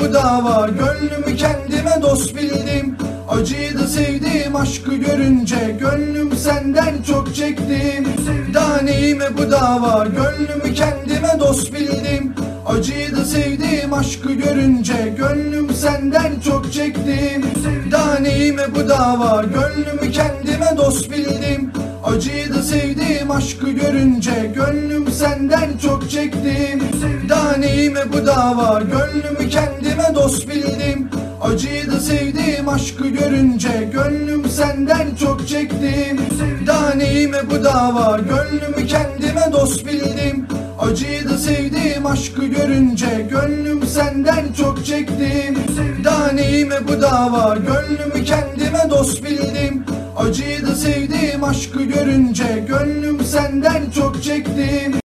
bu dava Gönlümü kendime dost bildim. Acıyı da sevdim aşkı görünce Gönlüm senden çok çektim. Daha neyime bu dava Gönlümü kendime dost bildim. Acıyı da sevdim aşkı görünce Gönlüm senden çok çektim. Daha neyime bu dava Gönlümü kendime dost bildim. Acıyı da sevdim aşkı görünce Gönlüm senden çok çektim. Daha neyime bu dava Gönlümü kendime dost bildim. Acıyı da sevdim aşkı görünce Gönlüm senden çok çektim. Daha neyime bu dava? Gönlümü kendime dost bildim. Acıyı da sevdim aşkı görünce Gönlüm senden çok çektim. Daha neyime bu dava? Gönlümü kendime dost bildim. Acıyı da sevdim aşkı görünce Gönlüm senden çok çektim